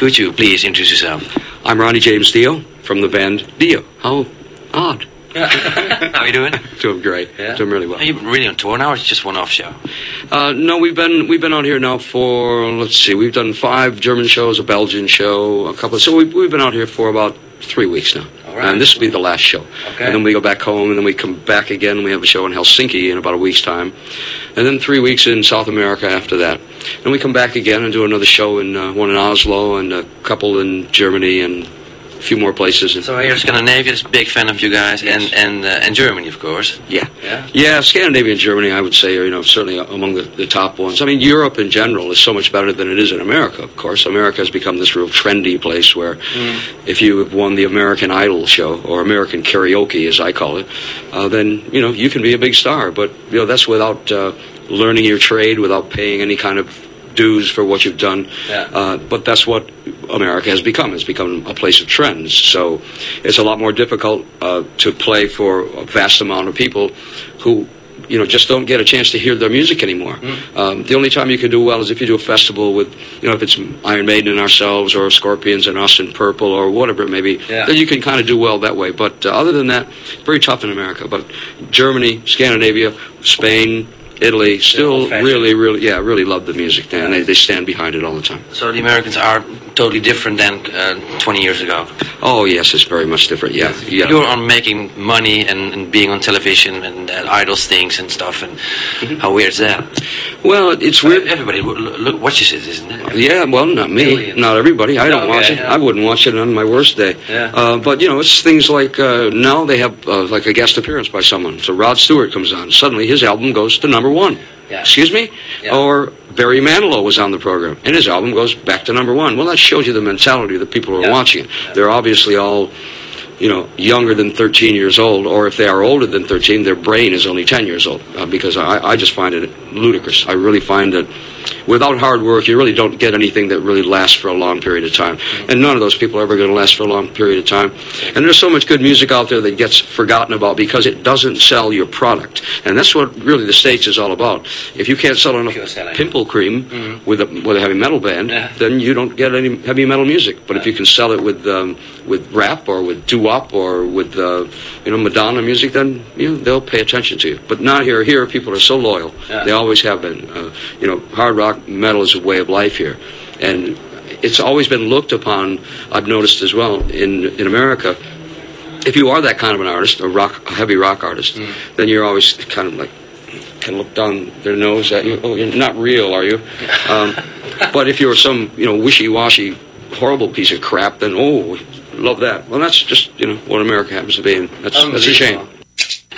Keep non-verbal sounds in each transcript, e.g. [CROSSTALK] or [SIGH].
Could you please introduce yourself? I'm Ronnie James Dio from the band Dio. How odd. [LAUGHS] How are you doing? Doing great. Yeah? Doing really well. Are you really on tour now, or it's just one off show? Uh, no, we've been we've been out here now for let's see, we've done five German shows, a Belgian show, a couple. So we've, we've been out here for about three weeks now, right. and this will be the last show. Okay. And then we go back home, and then we come back again. and We have a show in Helsinki in about a week's time, and then three weeks in South America after that. And we come back again and do another show in uh, one in Oslo and a couple in Germany and a few more places. And, So here, Scandinavia is a big fan of you guys, Yes. and and uh, and Germany, of course. Yeah. Yeah? Yeah, Scandinavia and Germany, I would say, are, you know, certainly among the, the top ones. I mean, Europe in general is so much better than it is in America, of course. America has become this real trendy place where if you have won the American Idol show, or American Karaoke, as I call it, uh, then, you know, you can be a big star. But, you know, that's without uh, learning your trade, without paying any kind of dues for what you've done. Yeah. Uh, but that's what America has become. It's become a place of trends. So it's a lot more difficult uh, to play for a vast amount of people who, you know, just don't get a chance to hear their music anymore. Um, the only time you can do well is if you do a festival with, you know, if it's Iron Maiden and ourselves, or Scorpions and us and Purple, or whatever it may be. Yeah. Then you can kind of do well that way. But uh, other than that, very tough in America. But Germany, Scandinavia, Spain. Italy still really, really, yeah, really love the music, and they, they stand behind it all the time. So the Americans are totally different than uh, 20 years ago. Oh yes, it's very much different. Yeah, yeah. You're on making money and, and being on television and uh, idols things and stuff. And how weird is that? well, it's weird. Everybody look, watches it, isn't it? Yeah, well, not me, Millions. not everybody. I don't Okay, watch it. yeah. I wouldn't watch it on my worst day. Yeah. Uh, but you know, it's things like uh, now they have uh, like a guest appearance by someone. So Rod Stewart comes on. Suddenly, his album goes to number one. Yeah. Excuse me. Yeah. Or Barry Manilow was on the program, and his album goes back to number one. Well, that shows you the mentality of the people who are Yeah. watching it. They're obviously all. You know, younger than 13 years old, or if they are older than 13, their brain is only 10 years old. Uh, because I, I just find it ludicrous. I really find that without hard work, you really don't get anything that really lasts for a long period of time. And none of those people are ever going to last for a long period of time. And there's so much good music out there that gets forgotten about because it doesn't sell your product. And that's what really the States is all about. If you can't sell enough pimple cream with, a, with a heavy metal band, Yeah. then you don't get any heavy metal music. But if you can sell it with um, with rap or with doo-wop or with uh, you know Madonna music, then you know, they'll pay attention to you. But not here. Here, people are so loyal. Yeah. They always have been. Uh, you know, hard rock metal is a way of life here, and it's always been looked upon. I've noticed as well in in America. If you are that kind of an artist, a rock, a heavy rock artist, then you're always kind of like can look down their nose at you. Oh, you're not real, are you? [LAUGHS] Um, but if you're some, you know, wishy-washy, horrible piece of crap, then oh, love that. Well, that's just you know what America happens to be, and that's that's a shame.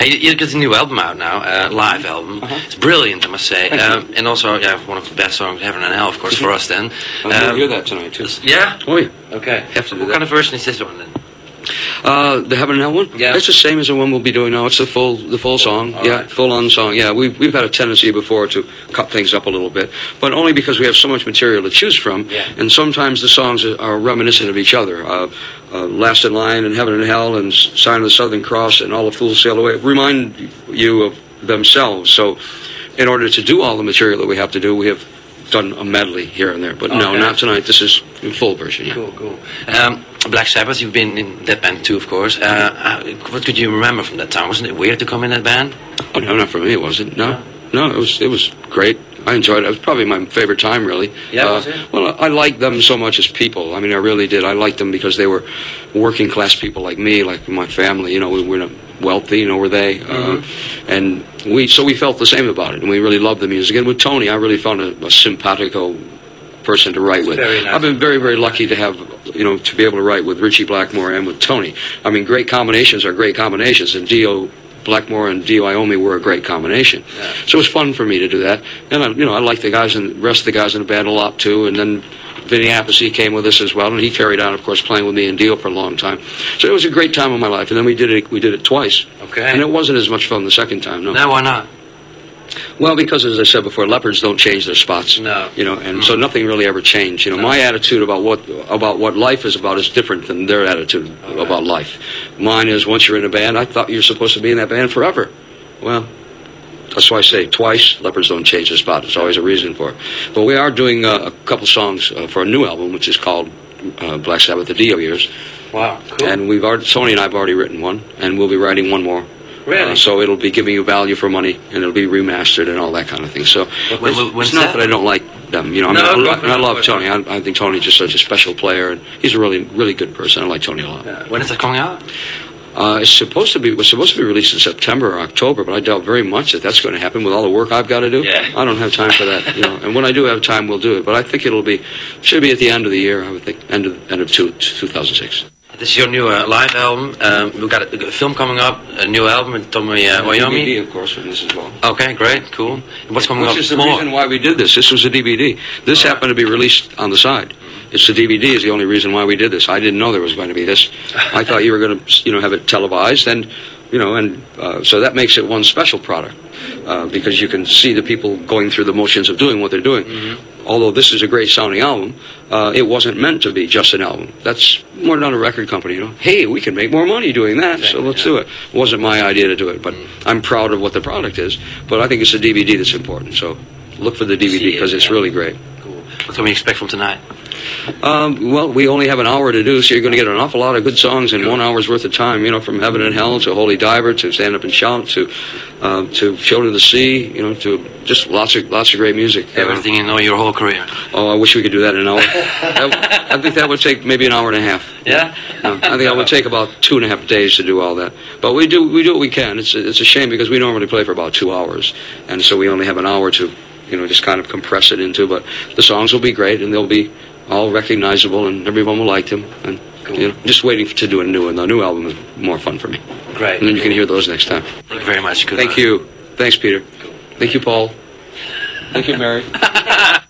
You- you a new album out now, uh, live album. It's brilliant, I must say. Uh-huh. Um, and also, yeah, one of the best songs, Heaven and Hell, of course, for us then. I'm to Um, hear that tonight too. Yeah? Oh yeah. Okay. Have to do what that. kind of version is this one then? Uh, the Heaven and Hell one? Yeah. It's the same as the one we'll be doing now. It's the full, the full song. yeah, right. full on song. Yeah, we've we've had a tendency before to cut things up a little bit, but only because we have so much material to choose from. Yeah. And sometimes the songs are- are reminiscent of each other. Uh, uh, Last in Line and Heaven and Hell and Sign of the Southern Cross and All the Fools Sail Away remind you of themselves. So, in order to do all the material that we have to do, we have done a medley here and there. But no, not tonight. This is in full version. Yeah. Cool, cool. Um, Black Sabbath, you've been in that band too, of course. Uh, uh, what could you remember from that time? Wasn't it weird to come in that band? Oh no, not for me. It wasn't. No, no. It was. It was great. I enjoyed it. It was probably my favorite time, really. Yeah, Uh, was it? Well, I liked them so much as people. I mean, I really did. I liked them because they were working class people like me, like my family. You know, we were not wealthy, you know, were they? Mm-hmm. Uh, and we so we felt the same about it, and we really loved the music. And with Tony, I really found a, a simpatico person to write with. Very nice. I've been very, very lucky to have, you know, to be able to write with Ritchie Blackmore and with Tony. I mean, great combinations are great combinations, and Dio Blackmore and Dio Iommi were a great combination. Yeah. So it was fun for me to do that, and I, you know, I like the guys and the rest of the guys in the band a lot too. And then Vinny Appice came with us as well, and he carried on, of course, playing with me and Dio for a long time. So it was a great time of my life. And then we did it, we did it twice, Okay. and it wasn't as much fun the second time. No. No, why not? Well, because as I said before, leopards don't change their spots. No. You know, and so mm-hmm. nothing really ever changed. You know, my attitude about what about what life is about is different than their attitude about life. Mine is once you're in a band, I thought you're supposed to be in that band forever. Well, that's why I say twice leopards don't change their spot. There's always a reason for it. But we are doing uh, a couple songs uh, for a new album, which is called uh, Black Sabbath, the Dio years. Wow, cool. And we've already, Tony and I have already written one, and we'll be writing one more. Really? Uh, so it'll be giving you value for money, and it'll be remastered and all that kind of thing. So When- it's, when- it's not that? that I don't like them. You know, I, mean, No, I, no, lo- I love no. Tony. I, I think Tony's just such a special player, and he's a really, really good person. I like Tony a lot. Yeah. When is it coming out? Uh, it's supposed to be was supposed to be released in September or October, but I doubt very much that that's going to happen with all the work I've got to do. Yeah. I don't have time for that, you know. And when I do have time, we'll do it. But I think it'll be should be at the end of the year. I would think end of end of two, 2006. This is your new uh, live album. Um, we've got a, a film coming up, a new album with Tommy uh, Wyoming. DVD, of course, from this as well. Okay, great, cool. And what's coming Which up is the more? reason why we did this. This was a DVD. This All right. happened to be released on the side. It's the DVD is the only reason why we did this. I didn't know there was going to be this. I thought you were going to, you know, have it televised, and you know, and uh, so that makes it one special product uh, because you can see the people going through the motions of doing what they're doing. Mm-hmm. Although this is a great sounding album, uh, it wasn't meant to be just an album. That's more than a record company, you know. Hey, we can make more money doing that, so let's yeah. do it. It wasn't my idea to do it, but I'm proud of what the product is. But I think it's the DVD that's important. So look for the DVD it, because it's yeah. really great. Cool. What can we expect from tonight? Um, well, we only have an hour to do, so you're going to get an awful lot of good songs in one hour's worth of time. You know, from Heaven and Hell to Holy Diver to Stand Up and Shout to um, to Children of the Sea. You know, to just lots of lots of great music. Uh, Everything you know your whole career. oh, I wish we could do that in an hour. That- I think that would take maybe an hour and a half. [LAUGHS] Yeah? No, I think that would take about two and a half days to do all that. But we do we do what we can. It's it's a shame because we normally play for about two hours, and so we only have an hour to, you know, just kind of compress it into. But the songs will be great, and they'll be all recognizable, and everyone will like them. And Cool. you know, just waiting to do a new one. The new album is more fun for me, Great. and then you can hear those next time. Thank you very much. Good Thank luck. you. Thanks, Peter. Thank you, Paul. Thank you, Mary. [LAUGHS]